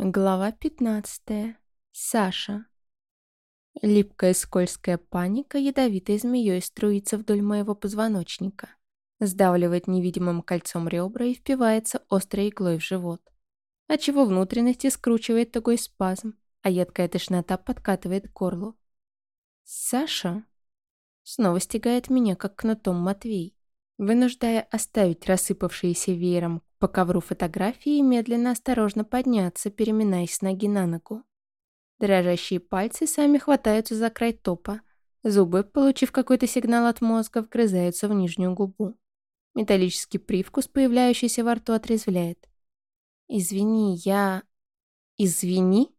Глава 15. Саша. Липкая скользкая паника ядовитой змеей струится вдоль моего позвоночника, сдавливает невидимым кольцом ребра и впивается острой иглой в живот, отчего внутренности скручивает такой спазм, а едкая тошнота подкатывает к горлу. «Саша?» Снова стегает меня, как кнутом Матвей, вынуждая оставить рассыпавшиеся веером по ковру фотографии и медленно осторожно подняться, переминаясь с ноги на ногу. Дрожащие пальцы сами хватаются за край топа. Зубы, получив какой-то сигнал от мозга, вгрызаются в нижнюю губу. Металлический привкус, появляющийся во рту, отрезвляет. «Извини, я...» «Извини?»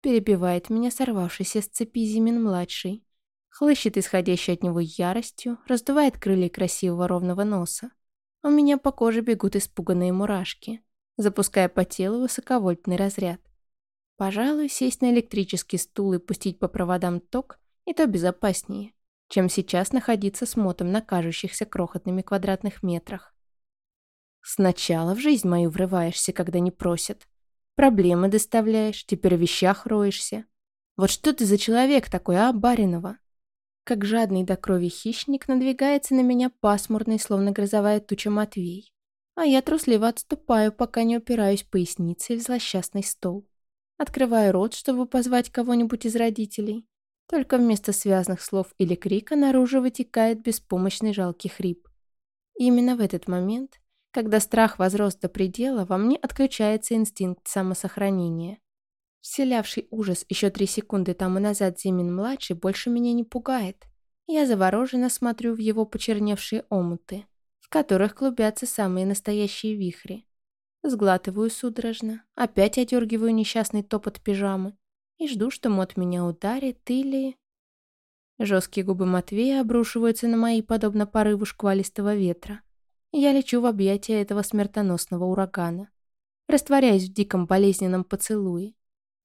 Перебивает меня сорвавшийся с цепи Зимин-младший. Хлыщет исходящей от него яростью, раздувает крылья красивого ровного носа. У меня по коже бегут испуганные мурашки, запуская по телу высоковольтный разряд. Пожалуй, сесть на электрический стул и пустить по проводам ток – и то безопаснее, чем сейчас находиться с мотом на кажущихся крохотными квадратных метрах. Сначала в жизнь мою врываешься, когда не просят. Проблемы доставляешь, теперь в вещах роешься. Вот что ты за человек такой, а, Баринова? Как жадный до крови хищник надвигается на меня пасмурный, словно грозовая туча Матвей. А я трусливо отступаю, пока не упираюсь поясницей в злосчастный стол. Открываю рот, чтобы позвать кого-нибудь из родителей. Только вместо связанных слов или крика наружу вытекает беспомощный жалкий хрип. И именно в этот момент, когда страх возрос до предела, во мне отключается инстинкт самосохранения. Вселявший ужас еще три секунды тому назад Зимин-младший больше меня не пугает. Я завороженно смотрю в его почерневшие омуты, в которых клубятся самые настоящие вихри. Сглатываю судорожно, опять одергиваю несчастный топот пижамы и жду, что мот меня ударит или... Жесткие губы Матвея обрушиваются на мои, подобно порыву шквалистого ветра. Я лечу в объятия этого смертоносного урагана. Растворяюсь в диком болезненном поцелуе,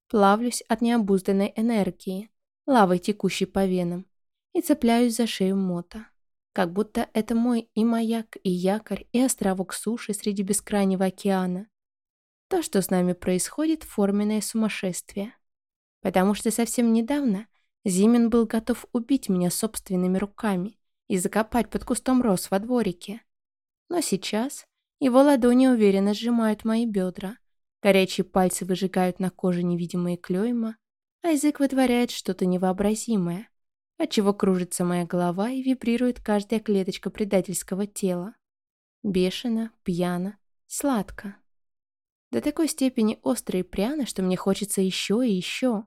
Плавлюсь от необузданной энергии, лавой текущей по венам, и цепляюсь за шею мота. Как будто это мой и маяк, и якорь, и островок суши среди бескрайнего океана. То, что с нами происходит, форменное сумасшествие. Потому что совсем недавно Зимин был готов убить меня собственными руками и закопать под кустом роз во дворике. Но сейчас его ладони уверенно сжимают мои бедра, Горячие пальцы выжигают на коже невидимые клейма, а язык вытворяет что-то невообразимое, отчего кружится моя голова и вибрирует каждая клеточка предательского тела. Бешено, пьяно, сладко. До такой степени остро и пряно, что мне хочется еще и еще.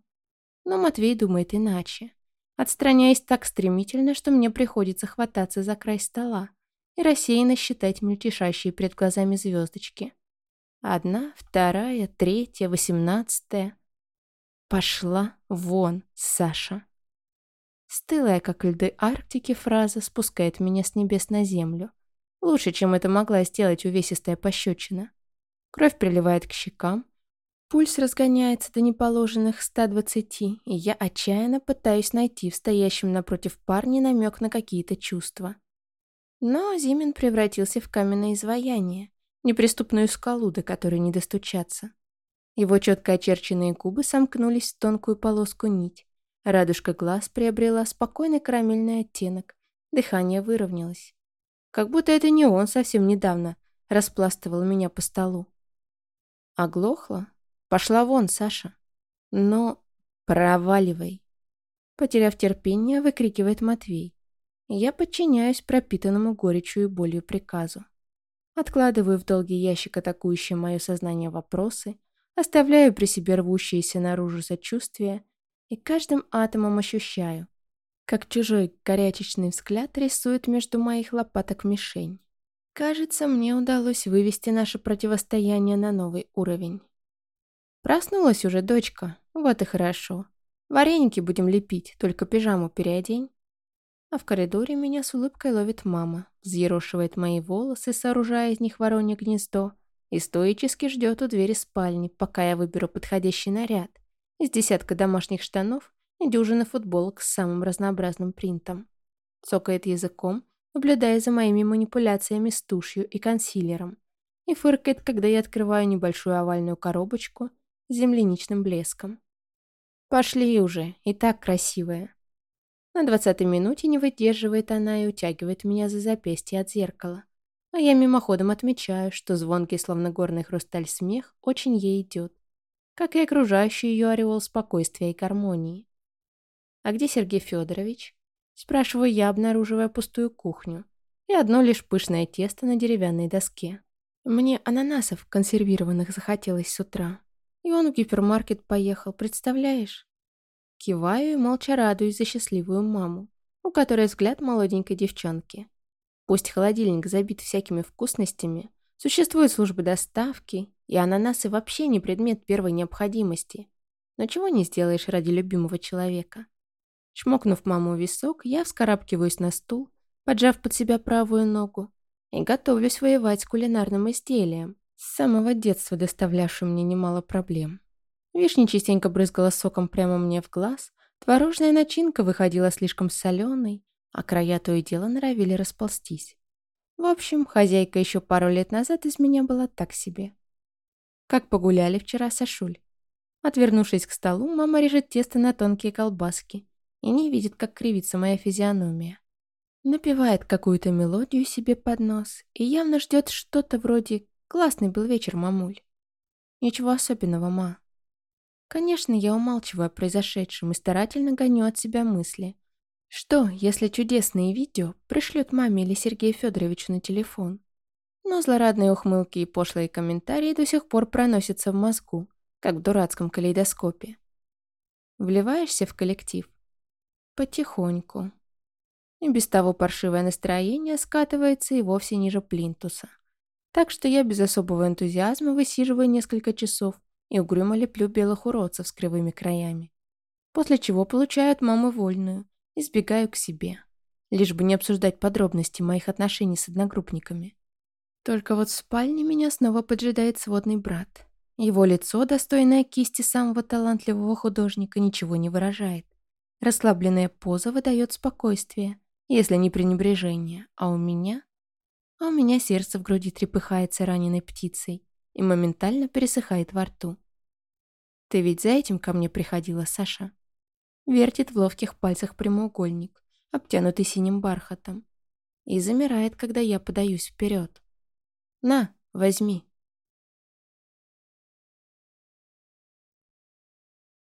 Но Матвей думает иначе, отстраняясь так стремительно, что мне приходится хвататься за край стола и рассеянно считать мельтешащие перед глазами звездочки. Одна, вторая, третья, восемнадцатая. Пошла вон, Саша. Стылая, как льды Арктики, фраза спускает меня с небес на землю. Лучше, чем это могла сделать увесистая пощечина. Кровь приливает к щекам. Пульс разгоняется до неположенных 120, и я отчаянно пытаюсь найти в стоящем напротив парня намек на какие-то чувства. Но Зимин превратился в каменное изваяние, неприступную скалу, до которой не достучаться. Его четко очерченные губы сомкнулись в тонкую полоску нить. Радужка глаз приобрела спокойный карамельный оттенок. Дыхание выровнялось. Как будто это не он совсем недавно распластывал меня по столу. Оглохла? Пошла вон, Саша. Но проваливай. Потеряв терпение, выкрикивает Матвей. Я подчиняюсь пропитанному горечью и болью приказу. Откладываю в долгий ящик атакующие мое сознание вопросы, оставляю при себе рвущиеся наружу сочувствия и каждым атомом ощущаю, как чужой горячечный взгляд рисует между моих лопаток мишень. Кажется, мне удалось вывести наше противостояние на новый уровень. Проснулась уже дочка, вот и хорошо. Вареники будем лепить, только пижаму переодень. А в коридоре меня с улыбкой ловит мама, взъерошивает мои волосы, сооружая из них воронье гнездо, и стоически ждет у двери спальни, пока я выберу подходящий наряд из десятка домашних штанов и дюжины футболок с самым разнообразным принтом. Цокает языком, наблюдая за моими манипуляциями с тушью и консилером, и фыркает, когда я открываю небольшую овальную коробочку с земляничным блеском. «Пошли уже, и так красивая». На двадцатой минуте не выдерживает она и утягивает меня за запястье от зеркала. А я мимоходом отмечаю, что звонкий, словно горный хрусталь смех, очень ей идет. Как и окружающий ее ореол спокойствия и гармонии. «А где Сергей Федорович?» Спрашиваю я, обнаруживая пустую кухню. И одно лишь пышное тесто на деревянной доске. Мне ананасов консервированных захотелось с утра. И он в гипермаркет поехал, представляешь? Киваю и молча радуюсь за счастливую маму, у которой взгляд молоденькой девчонки. Пусть холодильник забит всякими вкусностями, существуют службы доставки, и ананасы вообще не предмет первой необходимости. Но чего не сделаешь ради любимого человека? Шмокнув маму в висок, я вскарабкиваюсь на стул, поджав под себя правую ногу, и готовлюсь воевать с кулинарным изделием, с самого детства доставлявшим мне немало проблем. Вишня частенько брызгала соком прямо мне в глаз, творожная начинка выходила слишком соленой, а края то и дело норовили расползтись. В общем, хозяйка еще пару лет назад из меня была так себе. Как погуляли вчера, Сашуль? Отвернувшись к столу, мама режет тесто на тонкие колбаски и не видит, как кривится моя физиономия. Напевает какую-то мелодию себе под нос и явно ждет что-то вроде «Классный был вечер, мамуль». Ничего особенного, ма. Конечно, я умалчиваю о произошедшем и старательно гоню от себя мысли. Что, если чудесные видео пришлют маме или Сергею Федоровичу на телефон? Но злорадные ухмылки и пошлые комментарии до сих пор проносятся в мозгу, как в дурацком калейдоскопе. Вливаешься в коллектив? Потихоньку. И без того паршивое настроение скатывается и вовсе ниже плинтуса. Так что я без особого энтузиазма высиживаю несколько часов и угрюмо леплю белых уродцев с кривыми краями. После чего получаю от мамы вольную и сбегаю к себе, лишь бы не обсуждать подробности моих отношений с одногруппниками. Только вот в спальне меня снова поджидает сводный брат. Его лицо, достойное кисти самого талантливого художника, ничего не выражает. Расслабленная поза выдает спокойствие, если не пренебрежение, а у меня... А у меня сердце в груди трепыхается раненой птицей, и моментально пересыхает во рту. «Ты ведь за этим ко мне приходила, Саша?» Вертит в ловких пальцах прямоугольник, обтянутый синим бархатом, и замирает, когда я подаюсь вперед. «На, возьми».